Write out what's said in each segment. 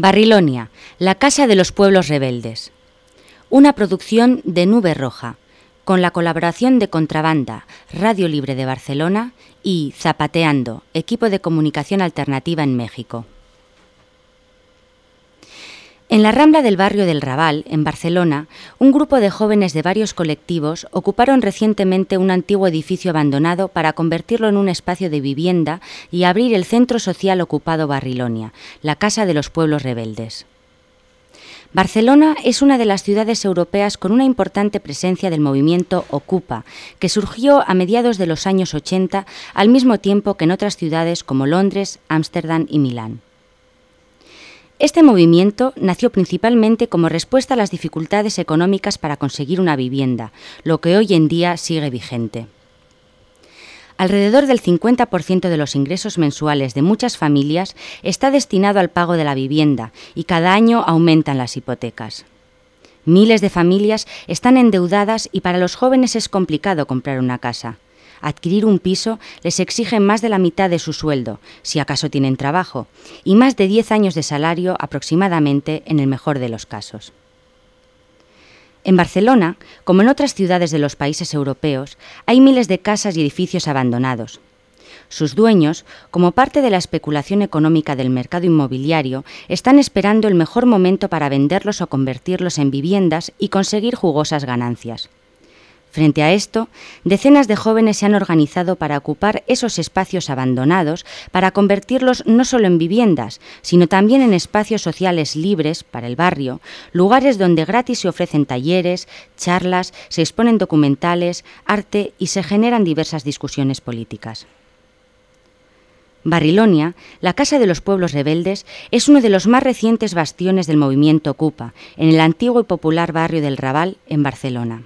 Barrilonia, la Casa de los Pueblos Rebeldes. Una producción de Nube Roja, con la colaboración de Contrabanda, Radio Libre de Barcelona y Zapateando, equipo de comunicación alternativa en México. En la rambla del barrio del Raval, en Barcelona, un grupo de jóvenes de varios colectivos ocuparon recientemente un antiguo edificio abandonado para convertirlo en un espacio de vivienda y abrir el centro social ocupado Barrilonia, la Casa de los Pueblos Rebeldes. Barcelona es una de las ciudades europeas con una importante presencia del movimiento Ocupa, que surgió a mediados de los años 80 al mismo tiempo que en otras ciudades como Londres, Ámsterdam y Milán. Este movimiento nació principalmente como respuesta a las dificultades económicas para conseguir una vivienda, lo que hoy en día sigue vigente. Alrededor del 50% de los ingresos mensuales de muchas familias está destinado al pago de la vivienda y cada año aumentan las hipotecas. Miles de familias están endeudadas y para los jóvenes es complicado comprar una casa adquirir un piso les exige más de la mitad de su sueldo, si acaso tienen trabajo, y más de 10 años de salario aproximadamente en el mejor de los casos. En Barcelona, como en otras ciudades de los países europeos, hay miles de casas y edificios abandonados. Sus dueños, como parte de la especulación económica del mercado inmobiliario, están esperando el mejor momento para venderlos o convertirlos en viviendas y conseguir jugosas ganancias. Frente a esto, decenas de jóvenes se han organizado para ocupar esos espacios abandonados, para convertirlos no solo en viviendas, sino también en espacios sociales libres para el barrio, lugares donde gratis se ofrecen talleres, charlas, se exponen documentales, arte y se generan diversas discusiones políticas. Barrilonia, la Casa de los Pueblos Rebeldes, es uno de los más recientes bastiones del movimiento Ocupa, en el antiguo y popular barrio del Raval, en Barcelona.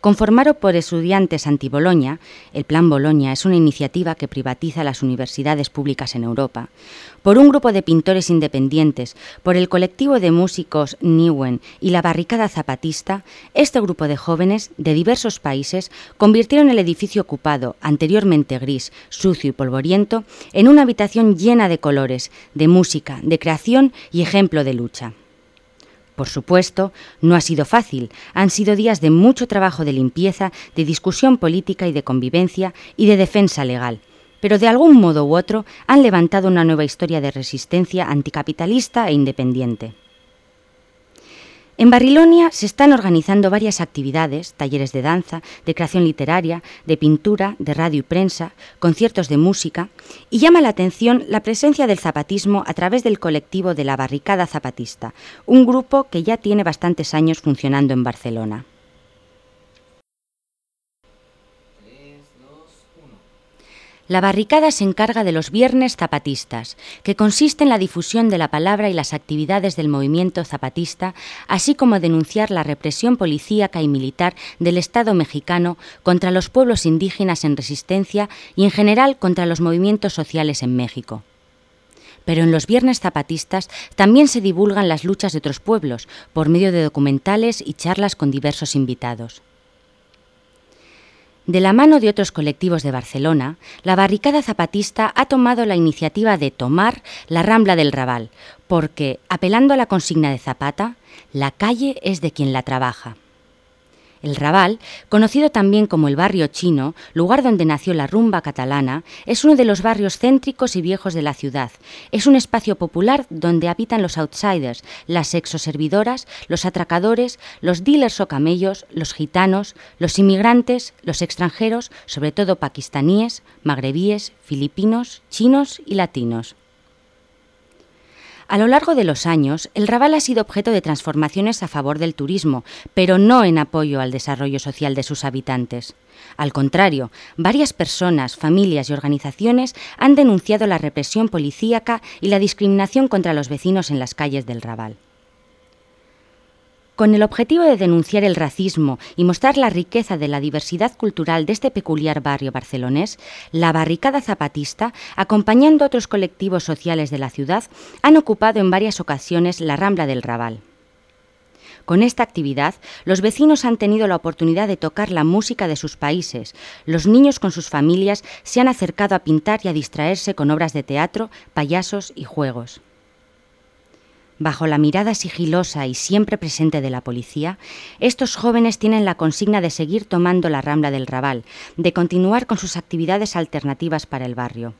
Conformado por estudiantes anti-Boloña, el Plan Boloña es una iniciativa que privatiza las universidades públicas en Europa, por un grupo de pintores independientes, por el colectivo de músicos Niwen y la barricada zapatista, este grupo de jóvenes de diversos países convirtieron el edificio ocupado, anteriormente gris, sucio y polvoriento, en una habitación llena de colores, de música, de creación y ejemplo de lucha. Por supuesto, no ha sido fácil. Han sido días de mucho trabajo de limpieza, de discusión política y de convivencia y de defensa legal. Pero de algún modo u otro han levantado una nueva historia de resistencia anticapitalista e independiente. En Barrilonia se están organizando varias actividades, talleres de danza, de creación literaria, de pintura, de radio y prensa, conciertos de música, y llama la atención la presencia del zapatismo a través del colectivo de la Barricada Zapatista, un grupo que ya tiene bastantes años funcionando en Barcelona. La barricada se encarga de los viernes zapatistas, que consiste en la difusión de la palabra y las actividades del movimiento zapatista, así como denunciar la represión policíaca y militar del Estado mexicano contra los pueblos indígenas en resistencia y en general contra los movimientos sociales en México. Pero en los viernes zapatistas también se divulgan las luchas de otros pueblos por medio de documentales y charlas con diversos invitados. De la mano de otros colectivos de Barcelona, la barricada zapatista ha tomado la iniciativa de tomar la Rambla del Raval, porque, apelando a la consigna de Zapata, la calle es de quien la trabaja. El Raval, conocido también como el barrio chino, lugar donde nació la rumba catalana, es uno de los barrios céntricos y viejos de la ciudad. Es un espacio popular donde habitan los outsiders, las sexoservidoras, los atracadores, los dealers o camellos, los gitanos, los inmigrantes, los extranjeros, sobre todo pakistaníes, magrebíes, filipinos, chinos y latinos. A lo largo de los años, el Raval ha sido objeto de transformaciones a favor del turismo, pero no en apoyo al desarrollo social de sus habitantes. Al contrario, varias personas, familias y organizaciones han denunciado la represión policíaca y la discriminación contra los vecinos en las calles del Raval. Con el objetivo de denunciar el racismo y mostrar la riqueza de la diversidad cultural de este peculiar barrio barcelonés, la Barricada Zapatista, acompañando a otros colectivos sociales de la ciudad, han ocupado en varias ocasiones la Rambla del Raval. Con esta actividad, los vecinos han tenido la oportunidad de tocar la música de sus países. Los niños con sus familias se han acercado a pintar y a distraerse con obras de teatro, payasos y juegos. Bajo la mirada sigilosa y siempre presente de la policía, estos jóvenes tienen la consigna de seguir tomando la rambla del Raval, de continuar con sus actividades alternativas para el barrio.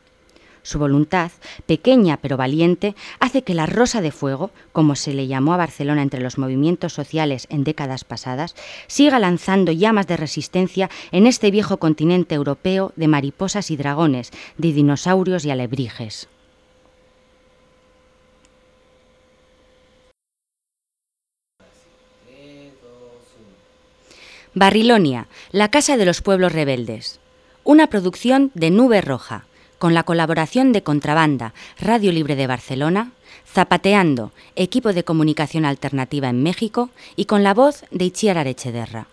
Su voluntad, pequeña pero valiente, hace que la Rosa de Fuego, como se le llamó a Barcelona entre los movimientos sociales en décadas pasadas, siga lanzando llamas de resistencia en este viejo continente europeo de mariposas y dragones, de dinosaurios y alebrijes. Barrilonia, la Casa de los Pueblos Rebeldes. Una producción de Nube Roja con la colaboración de Contrabanda, Radio Libre de Barcelona, Zapateando, equipo de comunicación alternativa en México, y con la voz de Itziar Arechederra.